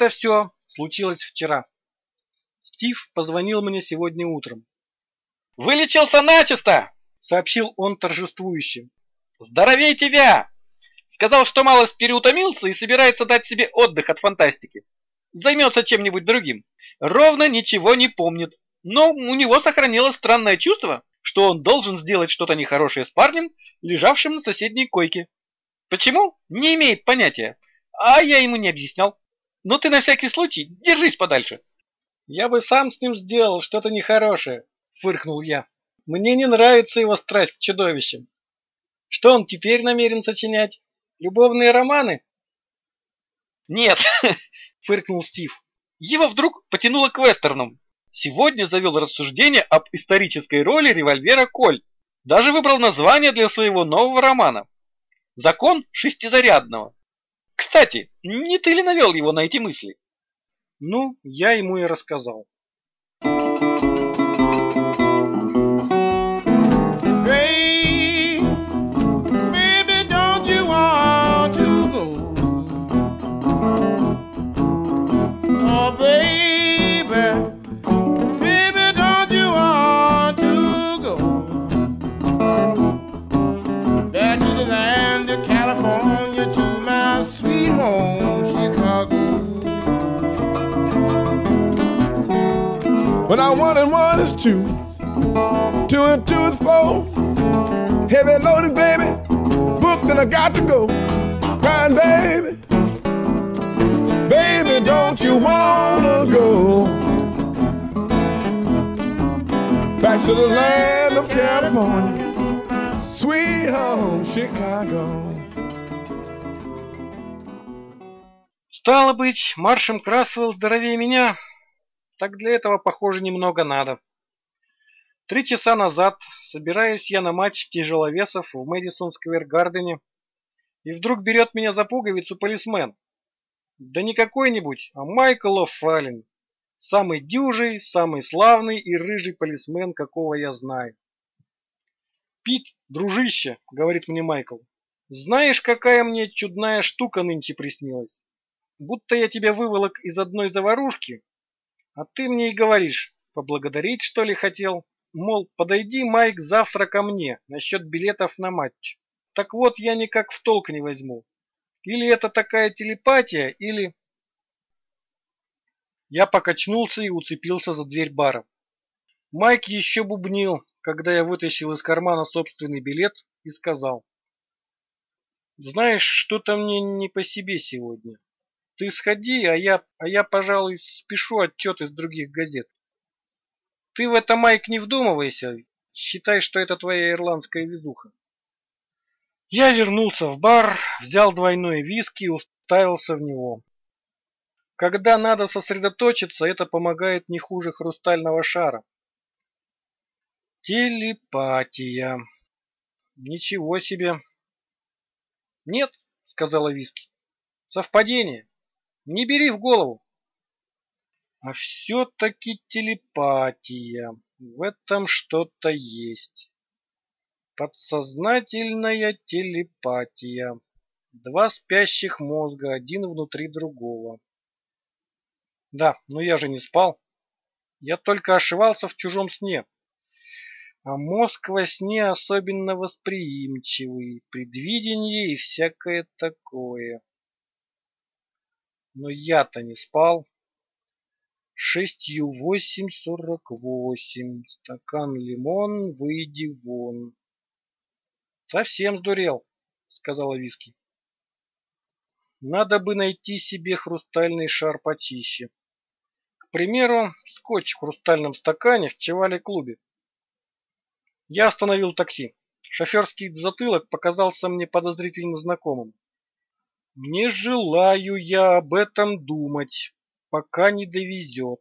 Это все случилось вчера. Стив позвонил мне сегодня утром. «Вылечился начисто!» — сообщил он торжествующе. «Здоровей тебя! Сказал, что малость переутомился и собирается дать себе отдых от фантастики. Займется чем-нибудь другим. Ровно ничего не помнит. Но у него сохранилось странное чувство, что он должен сделать что-то нехорошее с парнем, лежавшим на соседней койке. Почему? Не имеет понятия. А я ему не объяснял. Но ты на всякий случай держись подальше. Я бы сам с ним сделал что-то нехорошее, фыркнул я. Мне не нравится его страсть к чудовищам. Что он теперь намерен сочинять? Любовные романы? Нет, фыркнул Стив. Его вдруг потянуло к вестернам. Сегодня завел рассуждение об исторической роли револьвера Коль. Даже выбрал название для своего нового романа. Закон шестизарядного. Кстати, не ты ли навел его на эти мысли? Ну, я ему и рассказал. Is two, two and two is four. Heavy loaded, baby, booked and I got to go. Crying, baby, baby, don't you wanna go back to the land of California, sweet home Chicago? Стало быть, маршем Красвелл здоровее меня. Так для этого, похоже, немного надо. Три часа назад собираюсь я на матч тяжеловесов в Мэдисон Сквер Гардене, и вдруг берет меня за пуговицу полисмен. Да не какой-нибудь, а Майкл О'Фаллен. Самый дюжий, самый славный и рыжий полисмен, какого я знаю. «Пит, дружище», — говорит мне Майкл, — «знаешь, какая мне чудная штука нынче приснилась? Будто я тебя выволок из одной заварушки, а ты мне и говоришь, поблагодарить что ли хотел? Мол, подойди, Майк, завтра ко мне насчет билетов на матч. Так вот, я никак в толк не возьму. Или это такая телепатия, или... Я покачнулся и уцепился за дверь бара. Майк еще бубнил, когда я вытащил из кармана собственный билет и сказал. Знаешь, что-то мне не по себе сегодня. Ты сходи, а я, а я, пожалуй, спешу отчет из других газет. Ты в это, Майк, не вдумывайся. Считай, что это твоя ирландская везуха. Я вернулся в бар, взял двойной виски и уставился в него. Когда надо сосредоточиться, это помогает не хуже хрустального шара. Телепатия. Ничего себе. Нет, сказала виски. Совпадение. Не бери в голову. А все-таки телепатия. В этом что-то есть. Подсознательная телепатия. Два спящих мозга, один внутри другого. Да, но я же не спал. Я только ошивался в чужом сне. А мозг во сне особенно восприимчивый, предвидение и всякое такое. Но я-то не спал. Шестью восемь сорок восемь. Стакан лимон, выйди вон. Совсем сдурел, сказала Виски. Надо бы найти себе хрустальный шар почище. К примеру, скотч в хрустальном стакане в Чевале-клубе. Я остановил такси. Шоферский затылок показался мне подозрительно знакомым. Не желаю я об этом думать, пока не довезет.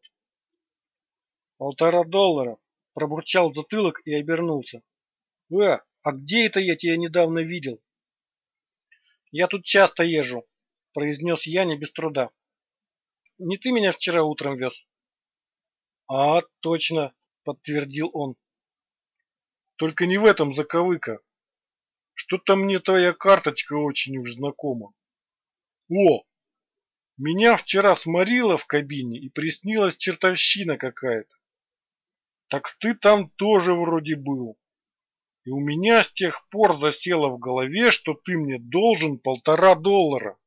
Полтора доллара, пробурчал затылок и обернулся. Э, а где это я тебя недавно видел? Я тут часто езжу, произнес я не без труда. Не ты меня вчера утром вез? А, точно, подтвердил он. Только не в этом заковыка. Что-то мне твоя карточка очень уж знакома. О! Меня вчера сморило в кабине и приснилась чертовщина какая-то. Так ты там тоже вроде был. И у меня с тех пор засело в голове, что ты мне должен полтора доллара.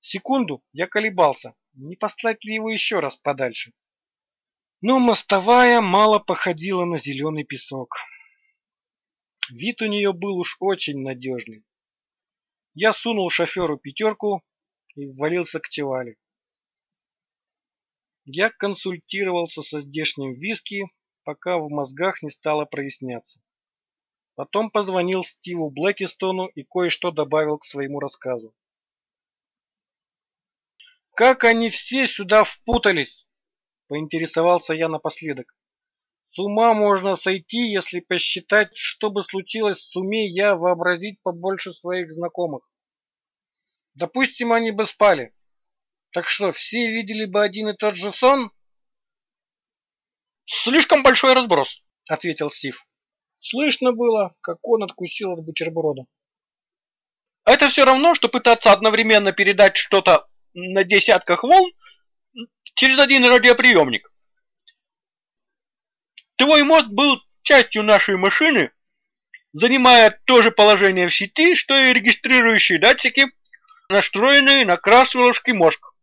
Секунду я колебался, не послать ли его еще раз подальше. Но мостовая мало походила на зеленый песок. Вид у нее был уж очень надежный. Я сунул шоферу пятерку и ввалился к Чевале. Я консультировался со здешним виски, пока в мозгах не стало проясняться. Потом позвонил Стиву Блэкистону и кое-что добавил к своему рассказу. «Как они все сюда впутались?» – поинтересовался я напоследок. «С ума можно сойти, если посчитать, что бы случилось, сумей я вообразить побольше своих знакомых. Допустим, они бы спали. Так что, все видели бы один и тот же сон?» «Слишком большой разброс», — ответил Стив. Слышно было, как он откусил от бутерброда. Это все равно, что пытаться одновременно передать что-то на десятках волн через один радиоприемник. Твой мозг был частью нашей машины, занимая то же положение в сети, что и регистрирующие датчики, настроенные на красвелловский мозг.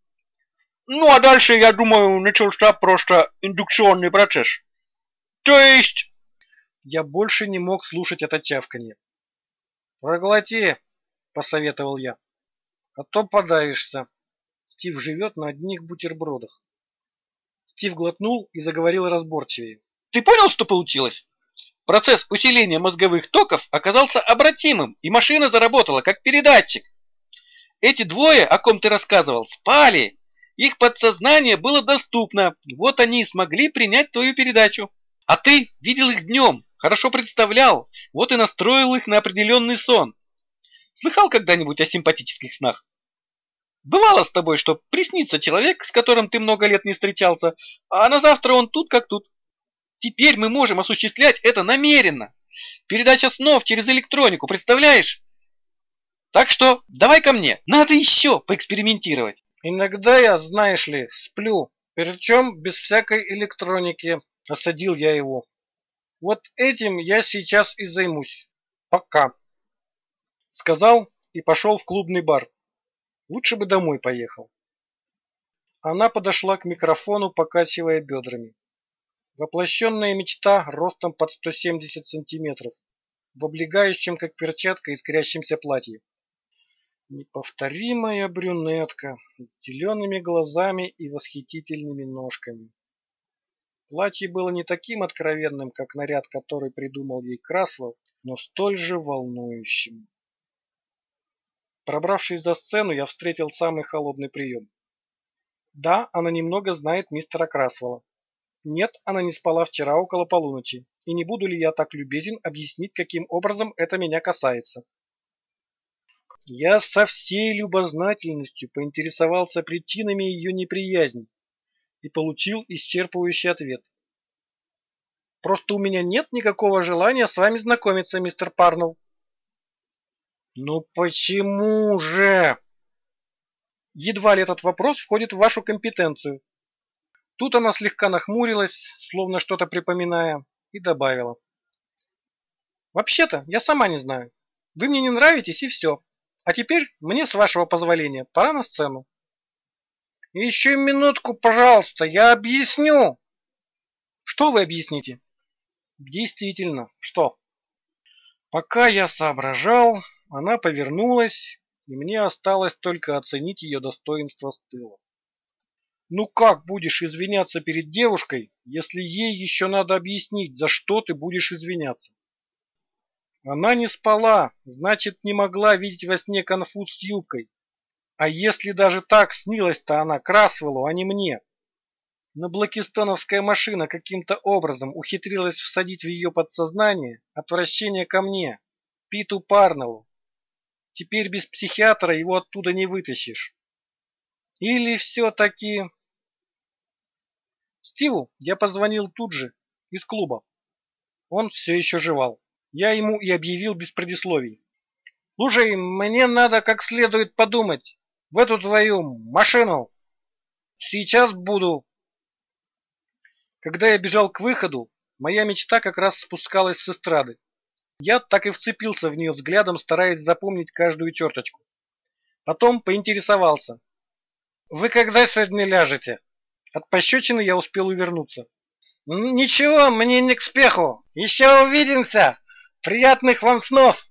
Ну а дальше, я думаю, начался просто индукционный процесс. То есть... Я больше не мог слушать это чавканье. «Проглоти», — посоветовал я, — «а то подавишься». Стив живет на одних бутербродах. Стив глотнул и заговорил разборчивее. «Ты понял, что получилось?» Процесс усиления мозговых токов оказался обратимым, и машина заработала как передатчик. Эти двое, о ком ты рассказывал, спали, их подсознание было доступно, вот они и смогли принять твою передачу. А ты видел их днем, хорошо представлял, вот и настроил их на определенный сон. Слыхал когда-нибудь о симпатических снах? Бывало с тобой, что приснится человек, с которым ты много лет не встречался, а на завтра он тут как тут. Теперь мы можем осуществлять это намеренно. Передача снов через электронику, представляешь? Так что давай ко мне, надо еще поэкспериментировать. Иногда я, знаешь ли, сплю, причем без всякой электроники, осадил я его. Вот этим я сейчас и займусь. Пока. Сказал и пошел в клубный бар. Лучше бы домой поехал. Она подошла к микрофону, покачивая бедрами. Воплощенная мечта ростом под 170 сантиметров, в облегающем, как перчатка, искрящемся платье. Неповторимая брюнетка с зелеными глазами и восхитительными ножками. Платье было не таким откровенным, как наряд, который придумал ей Краслов, но столь же волнующим. Пробравшись за сцену, я встретил самый холодный прием. Да, она немного знает мистера Красвелла. Нет, она не спала вчера около полуночи. И не буду ли я так любезен объяснить, каким образом это меня касается? Я со всей любознательностью поинтересовался причинами ее неприязни и получил исчерпывающий ответ. Просто у меня нет никакого желания с вами знакомиться, мистер Парнелл. Ну почему же? Едва ли этот вопрос входит в вашу компетенцию. Тут она слегка нахмурилась, словно что-то припоминая, и добавила. Вообще-то, я сама не знаю. Вы мне не нравитесь и все. А теперь мне, с вашего позволения, пора на сцену. Еще минутку, пожалуйста, я объясню. Что вы объясните? Действительно, что? Пока я соображал, она повернулась, и мне осталось только оценить ее достоинство с тыла. Ну как будешь извиняться перед девушкой, если ей еще надо объяснить, за что ты будешь извиняться? Она не спала, значит, не могла видеть во сне конфуз с юбкой. А если даже так снилась-то она Красвеллу, а не мне? Но блокистоновская машина каким-то образом ухитрилась всадить в ее подсознание отвращение ко мне, Питу Парнеллу. Теперь без психиатра его оттуда не вытащишь. Или все-таки... Стиву я позвонил тут же, из клуба. Он все еще жевал я ему и объявил без предисловий. «Слушай, мне надо как следует подумать. в эту твою машину. Сейчас буду. Когда я бежал к выходу, моя мечта как раз спускалась с эстрады. Я так и вцепился в нее взглядом, стараясь запомнить каждую черточку. Потом поинтересовался. «Вы когда сегодня ляжете?» От пощечины я успел увернуться. «Ничего, мне не к спеху. Еще увидимся. Приятных вам снов!»